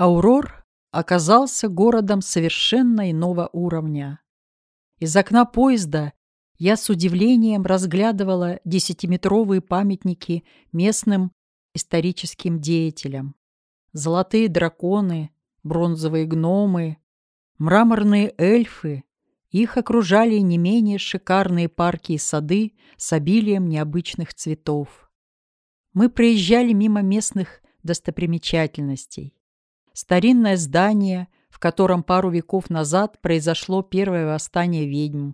Аурор оказался городом совершенно иного уровня. Из окна поезда я с удивлением разглядывала десятиметровые памятники местным историческим деятелям. Золотые драконы, бронзовые гномы, мраморные эльфы. Их окружали не менее шикарные парки и сады с обилием необычных цветов. Мы проезжали мимо местных достопримечательностей. Старинное здание, в котором пару веков назад произошло первое восстание ведьм.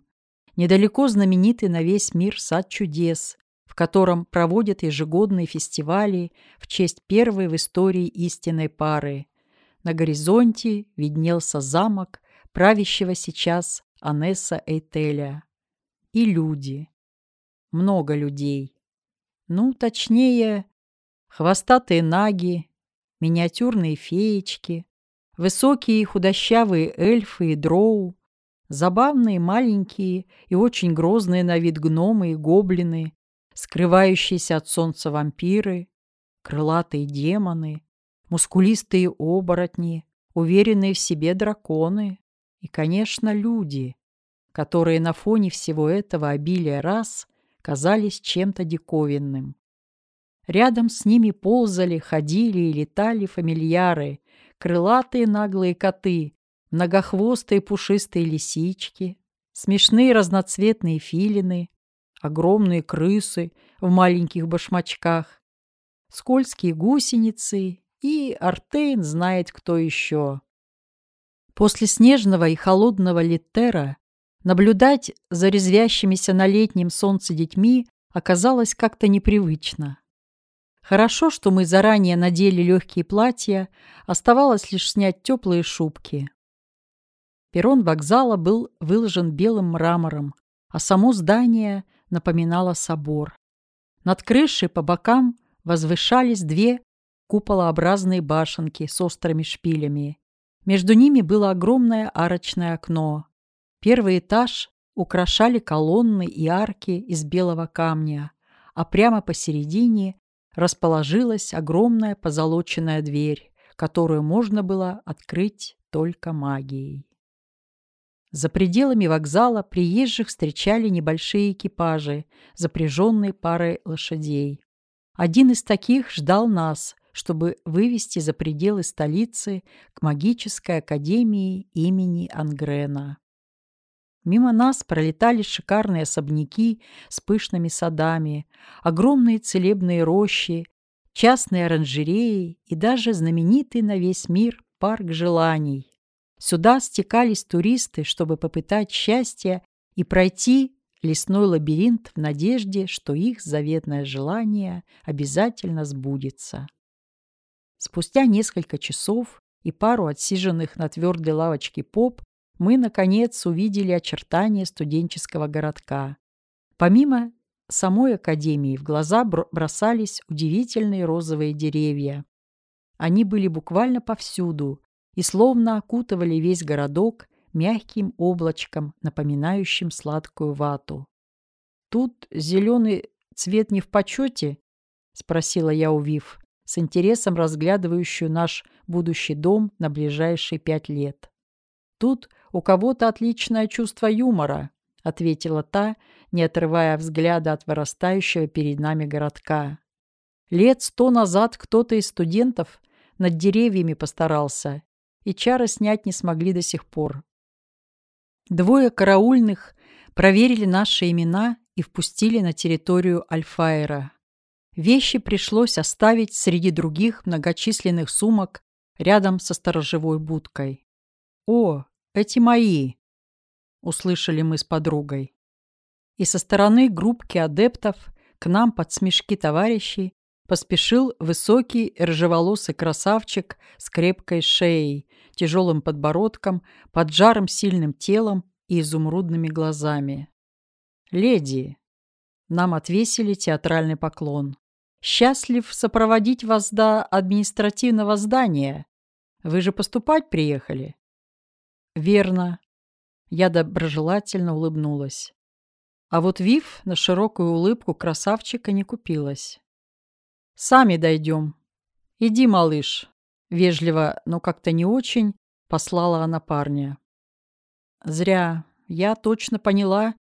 Недалеко знаменитый на весь мир сад чудес, в котором проводят ежегодные фестивали в честь первой в истории истинной пары. На горизонте виднелся замок правящего сейчас Анесса Эйтеля. И люди. Много людей. Ну, точнее, хвостатые наги, миниатюрные феечки, высокие худощавые эльфы и дроу, забавные маленькие и очень грозные на вид гномы и гоблины, скрывающиеся от солнца вампиры, крылатые демоны, мускулистые оборотни, уверенные в себе драконы и, конечно, люди, которые на фоне всего этого обилия рас казались чем-то диковинным. Рядом с ними ползали, ходили и летали фамильяры, крылатые наглые коты, многохвостые пушистые лисички, смешные разноцветные филины, огромные крысы в маленьких башмачках, скользкие гусеницы и Артейн знает кто еще. После снежного и холодного литера наблюдать за резвящимися на летнем солнце детьми оказалось как-то непривычно. Хорошо, что мы заранее надели легкие платья, оставалось лишь снять теплые шубки. Перрон вокзала был выложен белым мрамором, а само здание напоминало собор. Над крышей по бокам возвышались две куполообразные башенки с острыми шпилями. Между ними было огромное арочное окно. Первый этаж украшали колонны и арки из белого камня, а прямо посередине расположилась огромная позолоченная дверь, которую можно было открыть только магией. За пределами вокзала приезжих встречали небольшие экипажи, запряженные парой лошадей. Один из таких ждал нас, чтобы вывести за пределы столицы к магической академии имени Ангрена. Мимо нас пролетали шикарные особняки с пышными садами, огромные целебные рощи, частные оранжереи и даже знаменитый на весь мир парк желаний. Сюда стекались туристы, чтобы попытать счастье и пройти лесной лабиринт в надежде, что их заветное желание обязательно сбудется. Спустя несколько часов и пару отсиженных на твердой лавочке поп мы, наконец, увидели очертания студенческого городка. Помимо самой академии в глаза бросались удивительные розовые деревья. Они были буквально повсюду и словно окутывали весь городок мягким облачком, напоминающим сладкую вату. «Тут зеленый цвет не в почете?» — спросила я у Вив, с интересом разглядывающую наш будущий дом на ближайшие пять лет. «Тут у кого-то отличное чувство юмора», — ответила та, не отрывая взгляда от вырастающего перед нами городка. «Лет сто назад кто-то из студентов над деревьями постарался, и чары снять не смогли до сих пор. Двое караульных проверили наши имена и впустили на территорию Альфаера. Вещи пришлось оставить среди других многочисленных сумок рядом со сторожевой будкой. «О, эти мои!» — услышали мы с подругой. И со стороны группки адептов к нам под смешки товарищей поспешил высокий рыжеволосый красавчик с крепкой шеей, тяжелым подбородком, поджарым сильным телом и изумрудными глазами. «Леди!» Нам отвесили театральный поклон. «Счастлив сопроводить вас до административного здания. Вы же поступать приехали?» «Верно». Я доброжелательно улыбнулась. А вот Вив на широкую улыбку красавчика не купилась. «Сами дойдем. Иди, малыш, Вежливо, но как-то не очень, послала она парня. Зря. Я точно поняла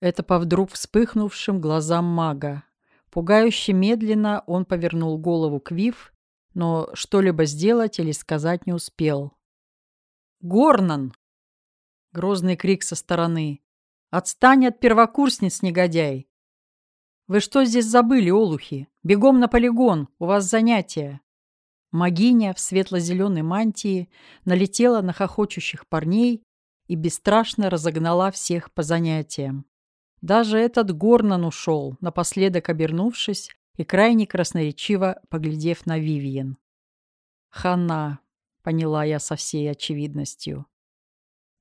это по вдруг вспыхнувшим глазам мага. Пугающе медленно он повернул голову к Вив, но что-либо сделать или сказать не успел. «Горнан!» — грозный крик со стороны. «Отстань от первокурсниц, негодяй! Вы что здесь забыли, олухи? Бегом на полигон, у вас занятия!» Магиня в светло-зеленой мантии налетела на хохочущих парней и бесстрашно разогнала всех по занятиям. Даже этот Горнан ушел, напоследок обернувшись и крайне красноречиво поглядев на Вивиен. «Хана», — поняла я со всей очевидностью.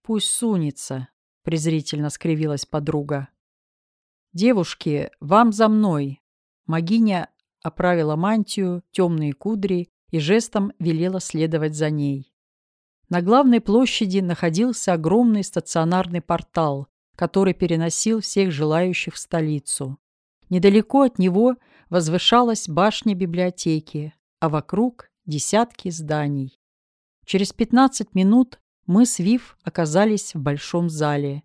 «Пусть сунется», — презрительно скривилась подруга. «Девушки, вам за мной!» Магиня оправила мантию, темные кудри и жестом велела следовать за ней. На главной площади находился огромный стационарный портал, который переносил всех желающих в столицу. Недалеко от него возвышалась башня библиотеки, а вокруг десятки зданий. Через 15 минут мы с Вив оказались в большом зале.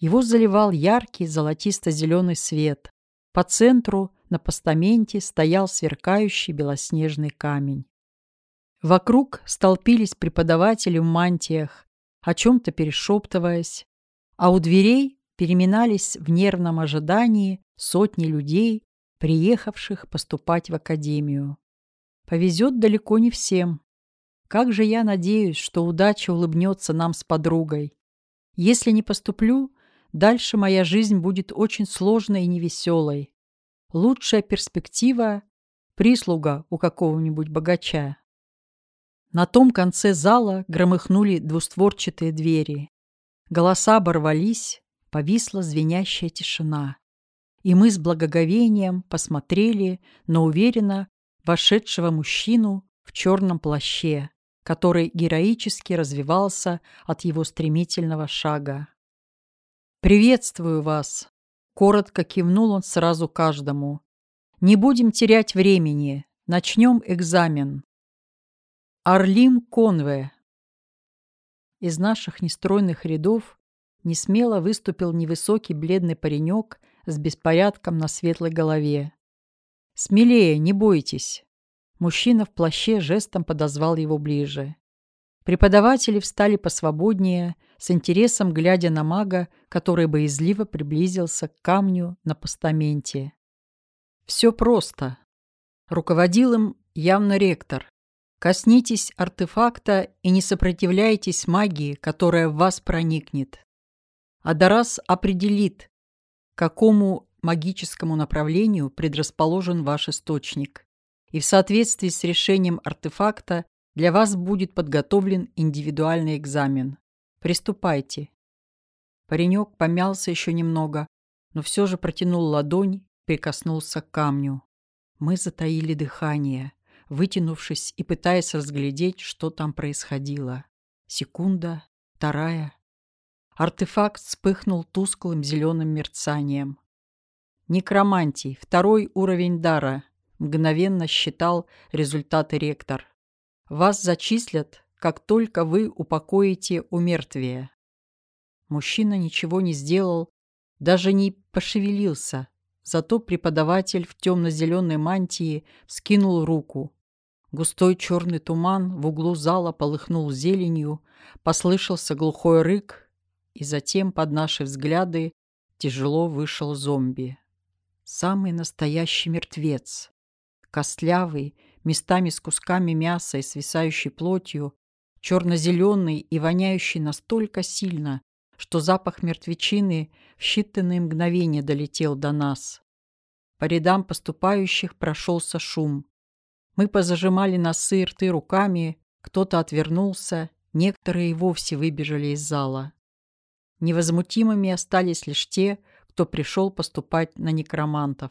Его заливал яркий золотисто-зеленый свет. По центру на постаменте стоял сверкающий белоснежный камень. Вокруг столпились преподаватели в мантиях, о чем-то перешептываясь, а у дверей переминались в нервном ожидании сотни людей, приехавших поступать в академию. Повезет далеко не всем. Как же я надеюсь, что удача улыбнется нам с подругой. Если не поступлю, дальше моя жизнь будет очень сложной и невеселой. Лучшая перспектива – прислуга у какого-нибудь богача. На том конце зала громыхнули двустворчатые двери. Голоса оборвались, повисла звенящая тишина. И мы с благоговением посмотрели на уверенно вошедшего мужчину в черном плаще, который героически развивался от его стремительного шага. «Приветствую вас!» — коротко кивнул он сразу каждому. «Не будем терять времени. Начнем экзамен». Арлим Конве. Из наших нестройных рядов несмело выступил невысокий бледный паренек с беспорядком на светлой голове. «Смелее, не бойтесь!» Мужчина в плаще жестом подозвал его ближе. Преподаватели встали посвободнее, с интересом глядя на мага, который боязливо приблизился к камню на постаменте. Все просто. Руководил им явно ректор, Коснитесь артефакта и не сопротивляйтесь магии, которая в вас проникнет. Адарас определит, какому магическому направлению предрасположен ваш источник, и в соответствии с решением артефакта для вас будет подготовлен индивидуальный экзамен. Приступайте. Паренек помялся еще немного, но все же протянул ладонь, прикоснулся к камню. Мы затаили дыхание вытянувшись и пытаясь разглядеть, что там происходило. Секунда, вторая. Артефакт вспыхнул тусклым зеленым мерцанием. Некромантий, второй уровень дара, мгновенно считал результаты ректор. Вас зачислят, как только вы упокоите умертвие. Мужчина ничего не сделал, даже не пошевелился, зато преподаватель в темно-зеленой мантии скинул руку, Густой черный туман в углу зала полыхнул зеленью, послышался глухой рык, и затем под наши взгляды тяжело вышел зомби. Самый настоящий мертвец. Костлявый, местами с кусками мяса и свисающей плотью, черно-зеленый и воняющий настолько сильно, что запах мертвечины в считанные мгновения долетел до нас. По рядам поступающих прошелся шум. Мы позажимали носы и рты руками, кто-то отвернулся, некоторые и вовсе выбежали из зала. Невозмутимыми остались лишь те, кто пришел поступать на некромантов.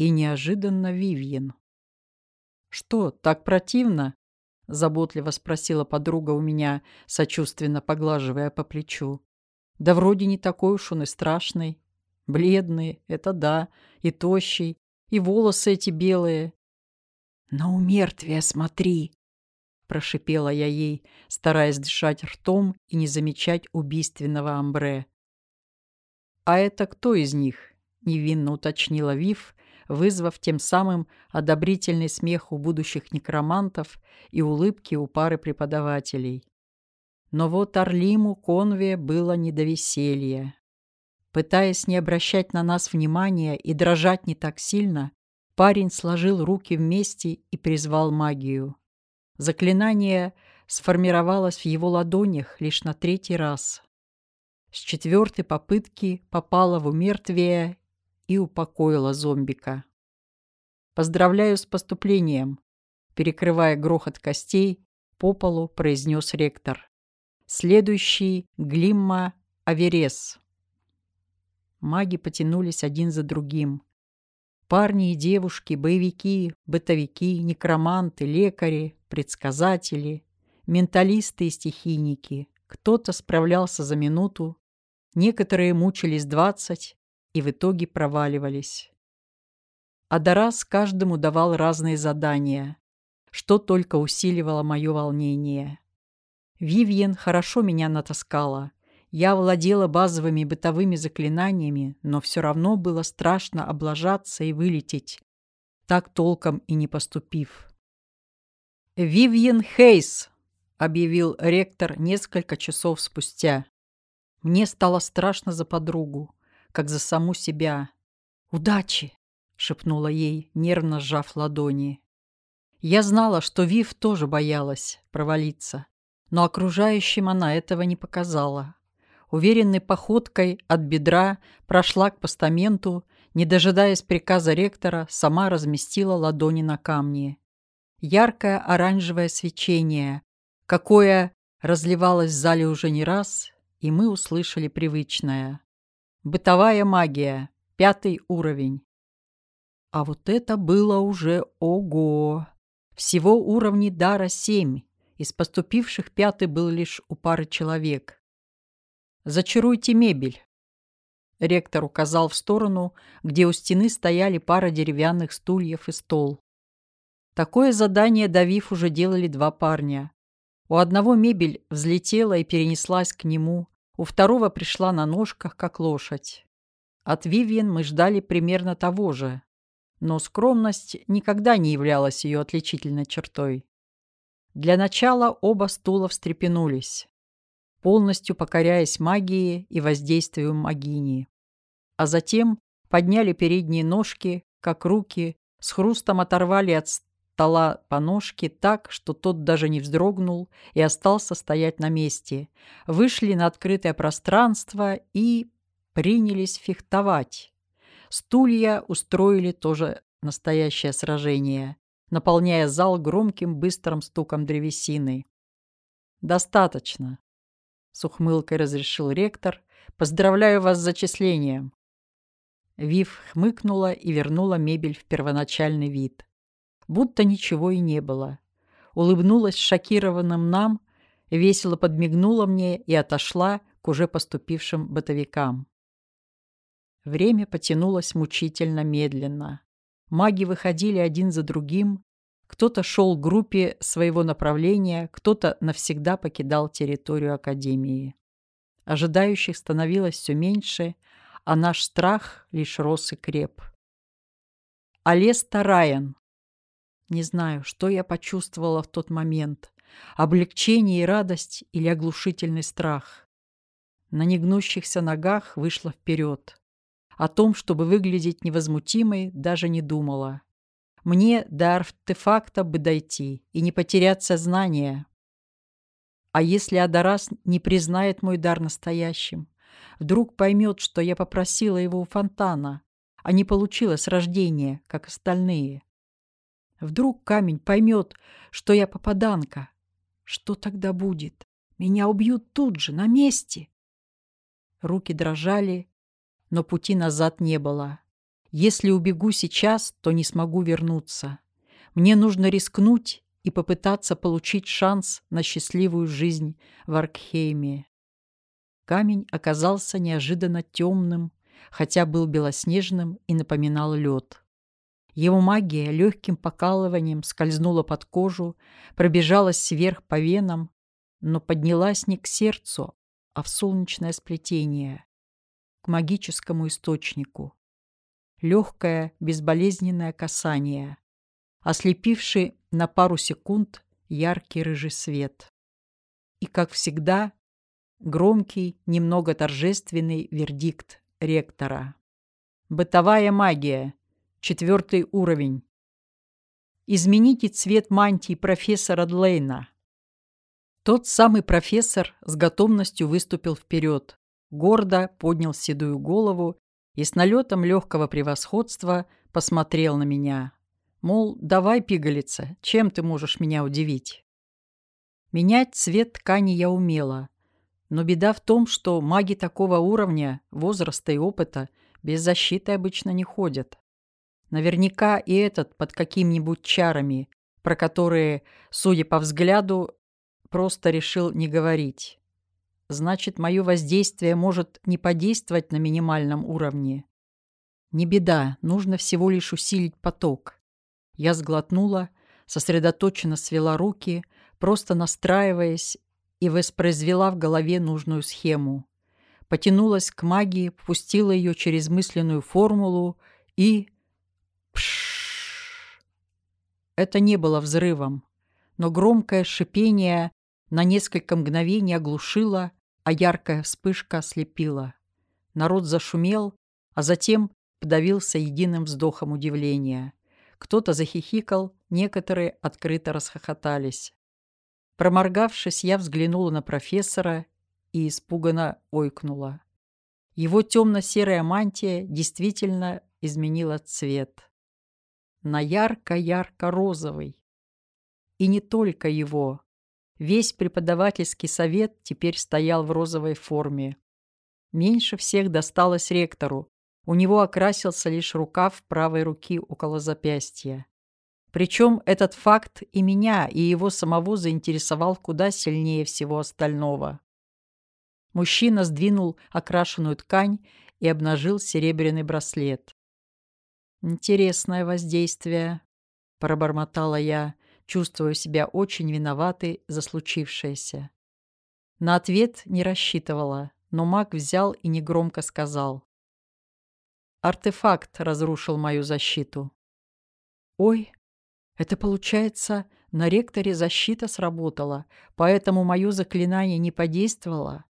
И неожиданно Вивьен. «Что, так противно?» — заботливо спросила подруга у меня, сочувственно поглаживая по плечу. «Да вроде не такой уж он и страшный. Бледный, это да, и тощий, и волосы эти белые, «На умертвие смотри!» прошипела я ей, стараясь дышать ртом и не замечать убийственного амбре. «А это кто из них?» — невинно уточнила Вив, вызвав тем самым одобрительный смех у будущих некромантов и улыбки у пары преподавателей. Но вот Орлиму Конве было не до веселья. Пытаясь не обращать на нас внимания и дрожать не так сильно, парень сложил руки вместе и призвал магию. Заклинание сформировалось в его ладонях лишь на третий раз. С четвертой попытки попало в умертвие и упокоила зомбика. «Поздравляю с поступлением!» Перекрывая грохот костей, по полу произнес ректор. «Следующий — Глимма Аверес». Маги потянулись один за другим. Парни и девушки, боевики, бытовики, некроманты, лекари, предсказатели, менталисты и стихийники. Кто-то справлялся за минуту, некоторые мучились двадцать и в итоге проваливались. Адарас каждому давал разные задания, что только усиливало мое волнение. Вивьен хорошо меня натаскала, я владела базовыми бытовыми заклинаниями, но все равно было страшно облажаться и вылететь, так толком и не поступив. «Вивьен Хейс!» — объявил ректор несколько часов спустя. Мне стало страшно за подругу, как за саму себя. «Удачи!» — шепнула ей, нервно сжав ладони. Я знала, что Вив тоже боялась провалиться, но окружающим она этого не показала уверенной походкой от бедра прошла к постаменту, не дожидаясь приказа ректора, сама разместила ладони на камне. Яркое оранжевое свечение, какое разливалось в зале уже не раз, и мы услышали привычное. Бытовая магия, пятый уровень. А вот это было уже ого! Всего уровней дара семь, из поступивших пятый был лишь у пары человек. Зачаруйте мебель. Ректор указал в сторону, где у стены стояли пара деревянных стульев и стол. Такое задание давив уже делали два парня. У одного мебель взлетела и перенеслась к нему, у второго пришла на ножках, как лошадь. От Вивьен мы ждали примерно того же, но скромность никогда не являлась ее отличительной чертой. Для начала оба стула встрепенулись полностью покоряясь магии и воздействию магини. А затем подняли передние ножки, как руки, с хрустом оторвали от стола по ножке так, что тот даже не вздрогнул и остался стоять на месте, вышли на открытое пространство и принялись фехтовать. Стулья устроили тоже настоящее сражение, наполняя зал громким быстрым стуком древесины. «Достаточно», с ухмылкой разрешил ректор. «Поздравляю вас с зачислением!» Вив хмыкнула и вернула мебель в первоначальный вид. Будто ничего и не было. Улыбнулась шокированным нам, весело подмигнула мне и отошла к уже поступившим бытовикам. Время потянулось мучительно медленно. Маги выходили один за другим, кто-то шел к группе своего направления, кто-то навсегда покидал территорию Академии. Ожидающих становилось все меньше, а наш страх лишь рос и креп. Алеста Райан. Не знаю, что я почувствовала в тот момент. Облегчение и радость или оглушительный страх. На негнущихся ногах вышла вперед. О том, чтобы выглядеть невозмутимой, даже не думала. Мне до артефакта бы дойти и не потерять сознание. А если Адарас не признает мой дар настоящим? Вдруг поймет, что я попросила его у фонтана, а не получила с рождения, как остальные. Вдруг камень поймет, что я попаданка. Что тогда будет? Меня убьют тут же, на месте. Руки дрожали, но пути назад не было. Если убегу сейчас, то не смогу вернуться. Мне нужно рискнуть и попытаться получить шанс на счастливую жизнь в Аркхейме. Камень оказался неожиданно темным, хотя был белоснежным и напоминал лед. Его магия легким покалыванием скользнула под кожу, пробежалась вверх по венам, но поднялась не к сердцу, а в солнечное сплетение, к магическому источнику. Легкое, безболезненное касание, ослепивший на пару секунд яркий рыжий свет. И, как всегда, громкий, немного торжественный вердикт ректора. Бытовая магия. Четвертый уровень. Измените цвет мантии профессора Длейна. Тот самый профессор с готовностью выступил вперед, гордо поднял седую голову и с налетом легкого превосходства посмотрел на меня. Мол, давай, пигалица, чем ты можешь меня удивить? Менять цвет ткани я умела, но беда в том, что маги такого уровня, возраста и опыта без защиты обычно не ходят. Наверняка и этот под какими-нибудь чарами, про которые, судя по взгляду, просто решил не говорить. Значит, мое воздействие может не подействовать на минимальном уровне. Не беда, нужно всего лишь усилить поток. Я сглотнула, сосредоточенно свела руки, просто настраиваясь и воспроизвела в голове нужную схему. Потянулась к магии, пустила ее через мысленную формулу и... Это не было взрывом, но громкое шипение на несколько мгновений оглушило, а яркая вспышка ослепила. Народ зашумел, а затем подавился единым вздохом удивления. Кто-то захихикал, некоторые открыто расхохотались. Проморгавшись, я взглянула на профессора и испуганно ойкнула. Его темно-серая мантия действительно изменила цвет. На ярко-ярко-розовый. И не только его. Весь преподавательский совет теперь стоял в розовой форме. Меньше всех досталось ректору. У него окрасился лишь рукав правой руки около запястья. Причем этот факт и меня, и его самого заинтересовал куда сильнее всего остального. Мужчина сдвинул окрашенную ткань и обнажил серебряный браслет. «Интересное воздействие», — пробормотала я, чувствуя себя очень виноватой за случившееся. На ответ не рассчитывала, но маг взял и негромко сказал. «Артефакт разрушил мою защиту». «Ой, это получается, на ректоре защита сработала, поэтому мое заклинание не подействовало.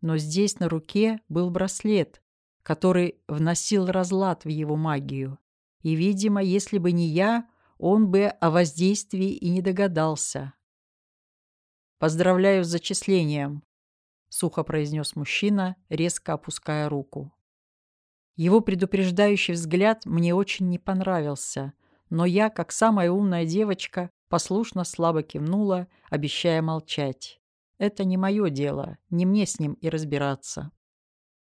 Но здесь на руке был браслет, который вносил разлад в его магию. И, видимо, если бы не я, он бы о воздействии и не догадался. «Поздравляю с зачислением», — сухо произнес мужчина, резко опуская руку. Его предупреждающий взгляд мне очень не понравился, но я, как самая умная девочка, послушно слабо кивнула, обещая молчать. Это не мое дело, не мне с ним и разбираться.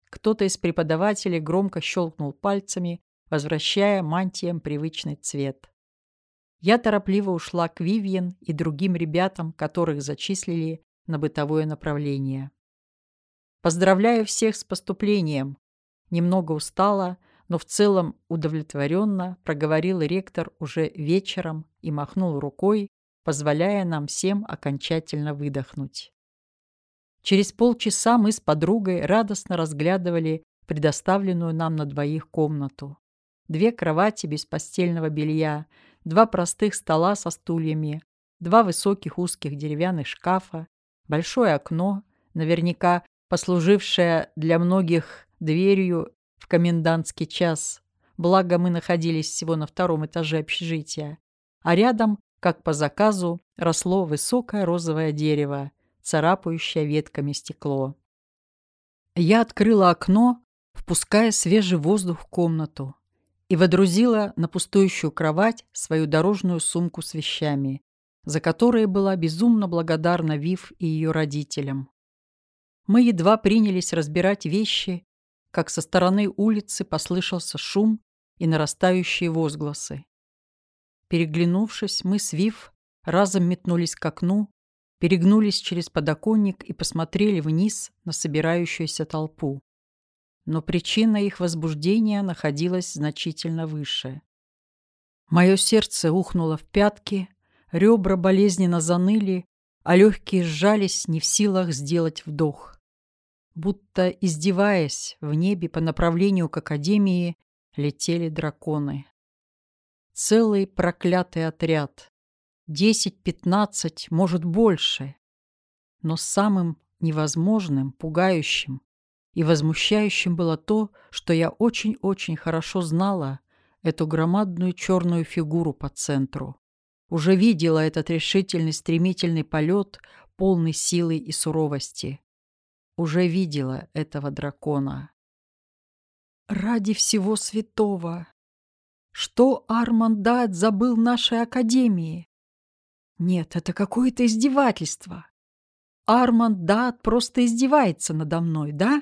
Кто-то из преподавателей громко щелкнул пальцами, возвращая мантиям привычный цвет. Я торопливо ушла к Вивьен и другим ребятам, которых зачислили на бытовое направление. Поздравляю всех с поступлением. Немного устала, но в целом удовлетворенно проговорил ректор уже вечером и махнул рукой, позволяя нам всем окончательно выдохнуть. Через полчаса мы с подругой радостно разглядывали предоставленную нам на двоих комнату. Две кровати без постельного белья, два простых стола со стульями, два высоких узких деревянных шкафа, большое окно, наверняка послужившее для многих дверью в комендантский час, благо мы находились всего на втором этаже общежития, а рядом, как по заказу, росло высокое розовое дерево, царапающее ветками стекло. Я открыла окно, впуская свежий воздух в комнату и водрузила на пустующую кровать свою дорожную сумку с вещами, за которые была безумно благодарна Вив и ее родителям. Мы едва принялись разбирать вещи, как со стороны улицы послышался шум и нарастающие возгласы. Переглянувшись, мы с Вив разом метнулись к окну, перегнулись через подоконник и посмотрели вниз на собирающуюся толпу но причина их возбуждения находилась значительно выше. Мое сердце ухнуло в пятки, ребра болезненно заныли, а легкие сжались, не в силах сделать вдох. Будто издеваясь, в небе по направлению к Академии летели драконы. Целый проклятый отряд. Десять-пятнадцать, может, больше. Но самым невозможным, пугающим и возмущающим было то, что я очень-очень хорошо знала эту громадную черную фигуру по центру. Уже видела этот решительный стремительный полет, полный силы и суровости уже видела этого дракона. Ради всего святого! Что Арман Дат забыл нашей академии? Нет, это какое-то издевательство. Арман Дат просто издевается надо мной, да?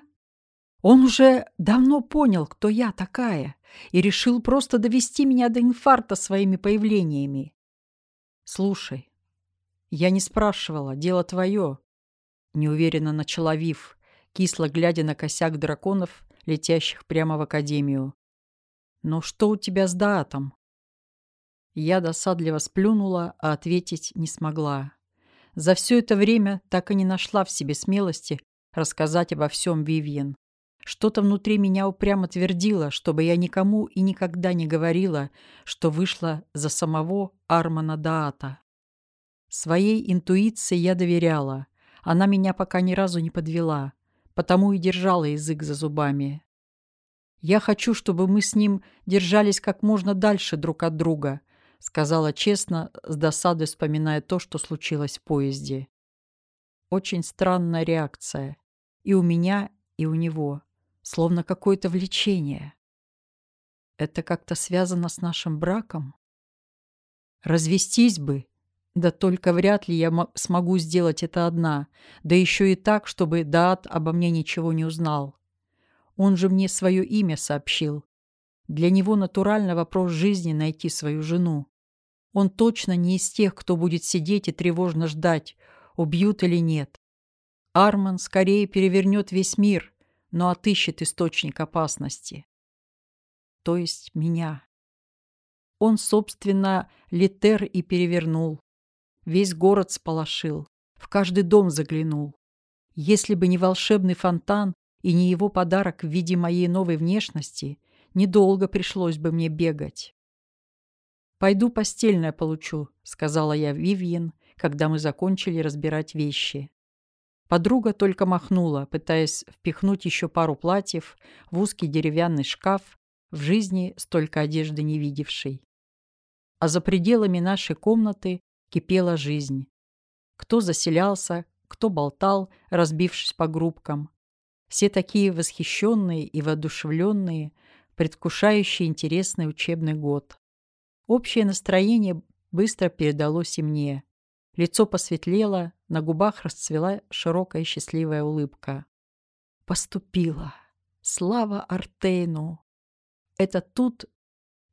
Он уже давно понял, кто я такая, и решил просто довести меня до инфаркта своими появлениями. Слушай, я не спрашивала, дело твое неуверенно начала Вив, кисло глядя на косяк драконов, летящих прямо в Академию. «Но что у тебя с Даатом?» Я досадливо сплюнула, а ответить не смогла. За все это время так и не нашла в себе смелости рассказать обо всем Вивьен. Что-то внутри меня упрямо твердило, чтобы я никому и никогда не говорила, что вышла за самого Армана Даата. Своей интуиции я доверяла, она меня пока ни разу не подвела, потому и держала язык за зубами. «Я хочу, чтобы мы с ним держались как можно дальше друг от друга», сказала честно, с досадой вспоминая то, что случилось в поезде. Очень странная реакция. И у меня, и у него. Словно какое-то влечение. Это как-то связано с нашим браком? Развестись бы да только вряд ли я смогу сделать это одна, да еще и так, чтобы Даат обо мне ничего не узнал. Он же мне свое имя сообщил. Для него натурально вопрос жизни найти свою жену. Он точно не из тех, кто будет сидеть и тревожно ждать, убьют или нет. Арман скорее перевернет весь мир, но отыщет источник опасности. То есть меня. Он, собственно, Литер и перевернул. Весь город сполошил, в каждый дом заглянул. Если бы не волшебный фонтан и не его подарок в виде моей новой внешности, недолго пришлось бы мне бегать. «Пойду постельное получу», — сказала я Вивьен, когда мы закончили разбирать вещи. Подруга только махнула, пытаясь впихнуть еще пару платьев в узкий деревянный шкаф, в жизни столько одежды не видевшей. А за пределами нашей комнаты кипела жизнь. Кто заселялся, кто болтал, разбившись по группкам. Все такие восхищенные и воодушевленные, предвкушающие интересный учебный год. Общее настроение быстро передалось и мне. Лицо посветлело, на губах расцвела широкая счастливая улыбка. Поступила. Слава Артейну! Это тут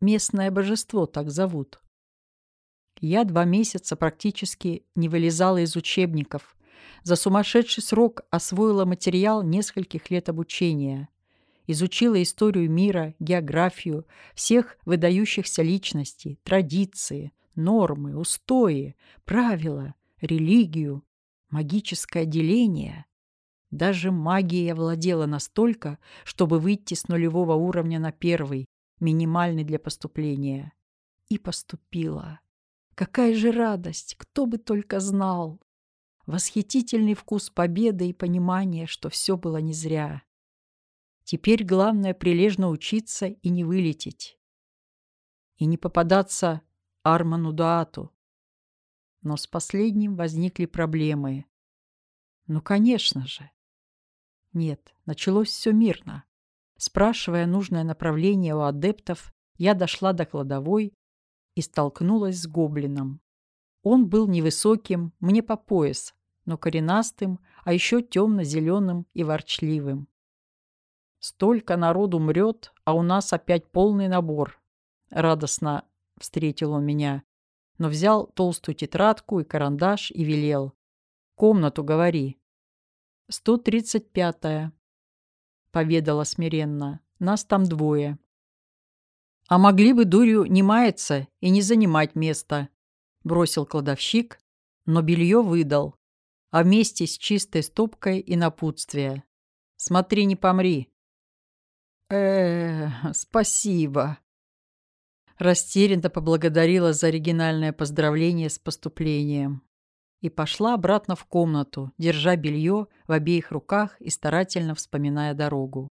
местное божество так зовут. Я два месяца практически не вылезала из учебников. За сумасшедший срок освоила материал нескольких лет обучения. Изучила историю мира, географию, всех выдающихся личностей, традиции, нормы, устои, правила, религию, магическое деление. Даже магией овладела настолько, чтобы выйти с нулевого уровня на первый, минимальный для поступления. И поступила. Какая же радость, кто бы только знал! Восхитительный вкус победы и понимание, что все было не зря. Теперь главное прилежно учиться и не вылететь. И не попадаться Арману Дуату. Но с последним возникли проблемы. Ну, конечно же. Нет, началось все мирно. Спрашивая нужное направление у адептов, я дошла до кладовой и столкнулась с гоблином. Он был невысоким, мне по пояс, но коренастым, а еще темно-зеленым и ворчливым. «Столько народу мрет, а у нас опять полный набор», — радостно встретил он меня, но взял толстую тетрадку и карандаш и велел. «Комнату говори». «Сто тридцать пятая», — поведала смиренно. «Нас там двое». «А могли бы дурью не маяться и не занимать место», — бросил кладовщик, но белье выдал, а вместе с чистой стопкой и напутствие. «Смотри, не помри». э спасибо». Растерянно поблагодарила за оригинальное поздравление с поступлением и пошла обратно в комнату, держа белье в обеих руках и старательно вспоминая дорогу.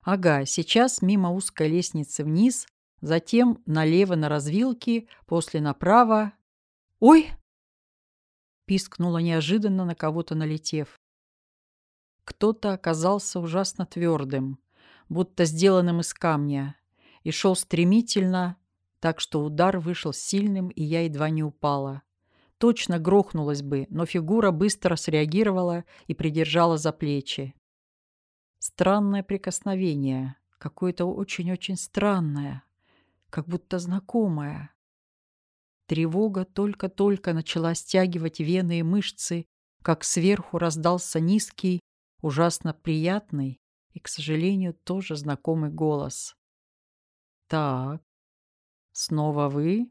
Ага, сейчас мимо узкой лестницы вниз, затем налево на развилке, после направо. «Ой!» — пискнула неожиданно на кого-то налетев. Кто-то оказался ужасно твердым, будто сделанным из камня, и шел стремительно, так что удар вышел сильным, и я едва не упала точно грохнулась бы, но фигура быстро среагировала и придержала за плечи. Странное прикосновение, какое-то очень-очень странное, как будто знакомое. Тревога только-только начала стягивать вены и мышцы, как сверху раздался низкий, ужасно приятный и, к сожалению, тоже знакомый голос. «Так, снова вы?»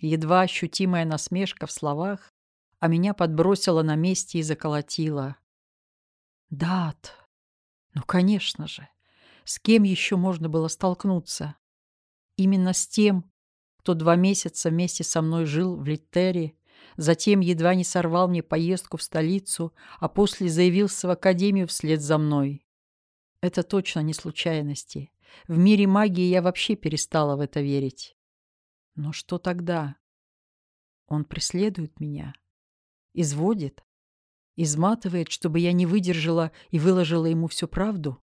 Едва ощутимая насмешка в словах, а меня подбросила на месте и заколотила. Дат. Ну, конечно же. С кем еще можно было столкнуться? Именно с тем, кто два месяца вместе со мной жил в Литтере, затем едва не сорвал мне поездку в столицу, а после заявился в академию вслед за мной. Это точно не случайности. В мире магии я вообще перестала в это верить. Но что тогда? Он преследует меня, изводит, изматывает, чтобы я не выдержала и выложила ему всю правду?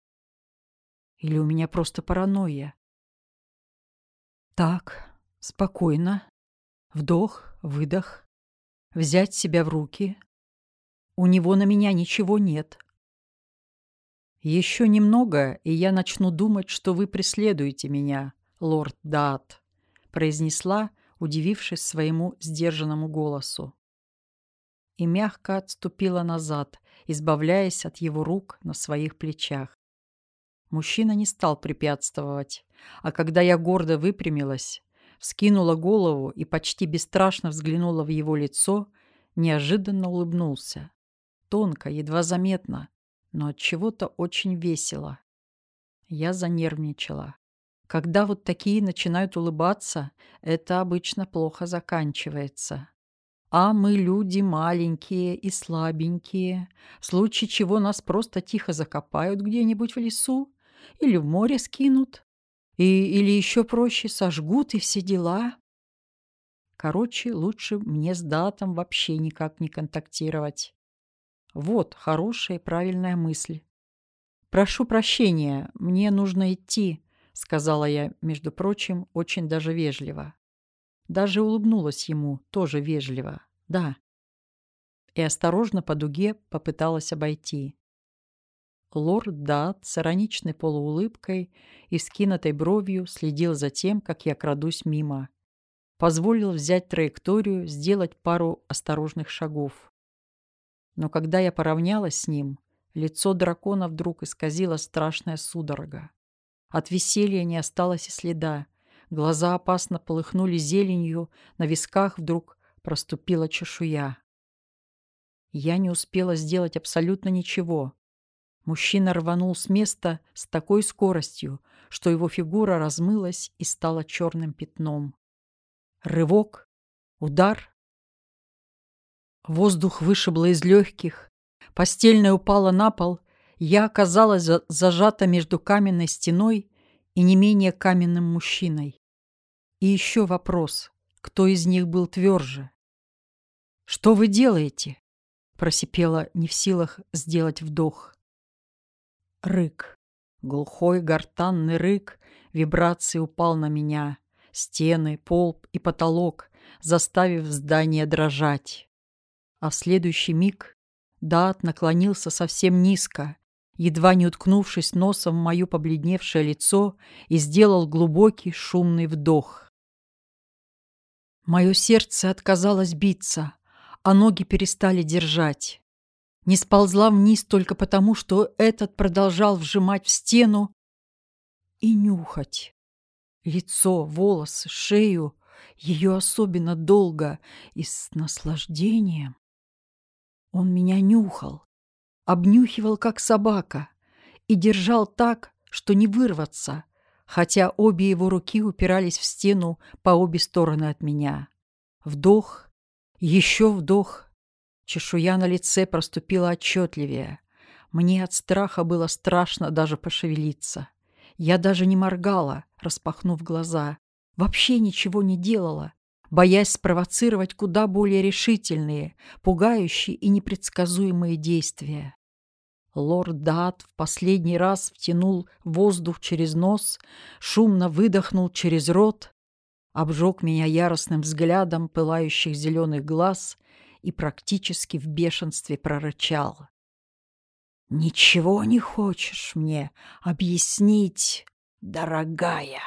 Или у меня просто паранойя? Так, спокойно. Вдох, выдох. Взять себя в руки. У него на меня ничего нет. Еще немного, и я начну думать, что вы преследуете меня, лорд Дат произнесла, удивившись своему сдержанному голосу. И мягко отступила назад, избавляясь от его рук на своих плечах. Мужчина не стал препятствовать, а когда я гордо выпрямилась, вскинула голову и почти бесстрашно взглянула в его лицо, неожиданно улыбнулся. Тонко, едва заметно, но от чего-то очень весело. Я занервничала. Когда вот такие начинают улыбаться, это обычно плохо заканчивается. А мы люди маленькие и слабенькие, в случае чего нас просто тихо закопают где-нибудь в лесу или в море скинут, и, или еще проще сожгут и все дела. Короче, лучше мне с датом вообще никак не контактировать. Вот хорошая и правильная мысль. Прошу прощения, мне нужно идти. — сказала я, между прочим, очень даже вежливо. Даже улыбнулась ему, тоже вежливо. «Да». И осторожно по дуге попыталась обойти. Лорд Дат с ироничной полуулыбкой и скинутой бровью следил за тем, как я крадусь мимо. Позволил взять траекторию, сделать пару осторожных шагов. Но когда я поравнялась с ним, лицо дракона вдруг исказило страшная судорога. От веселья не осталось и следа. Глаза опасно полыхнули зеленью, на висках вдруг проступила чешуя. Я не успела сделать абсолютно ничего. Мужчина рванул с места с такой скоростью, что его фигура размылась и стала черным пятном. Рывок, удар. Воздух вышибло из легких, постельная упала на пол — я оказалась зажата между каменной стеной и не менее каменным мужчиной. И еще вопрос, кто из них был тверже? «Что вы делаете?» — просипела, не в силах сделать вдох. Рык. Глухой гортанный рык вибрации упал на меня. Стены, пол и потолок, заставив здание дрожать. А в следующий миг Дат наклонился совсем низко, едва не уткнувшись носом в мое побледневшее лицо, и сделал глубокий шумный вдох. Мое сердце отказалось биться, а ноги перестали держать. Не сползла вниз только потому, что этот продолжал вжимать в стену, и нюхать. Лицо, волосы, шею, ее особенно долго и с наслаждением. Он меня нюхал, обнюхивал, как собака, и держал так, что не вырваться, хотя обе его руки упирались в стену по обе стороны от меня. Вдох, еще вдох. Чешуя на лице проступила отчетливее. Мне от страха было страшно даже пошевелиться. Я даже не моргала, распахнув глаза. Вообще ничего не делала, боясь спровоцировать куда более решительные, пугающие и непредсказуемые действия. Лорд Дат в последний раз втянул воздух через нос, шумно выдохнул через рот, обжег меня яростным взглядом пылающих зеленых глаз и практически в бешенстве прорычал. «Ничего не хочешь мне объяснить, дорогая?»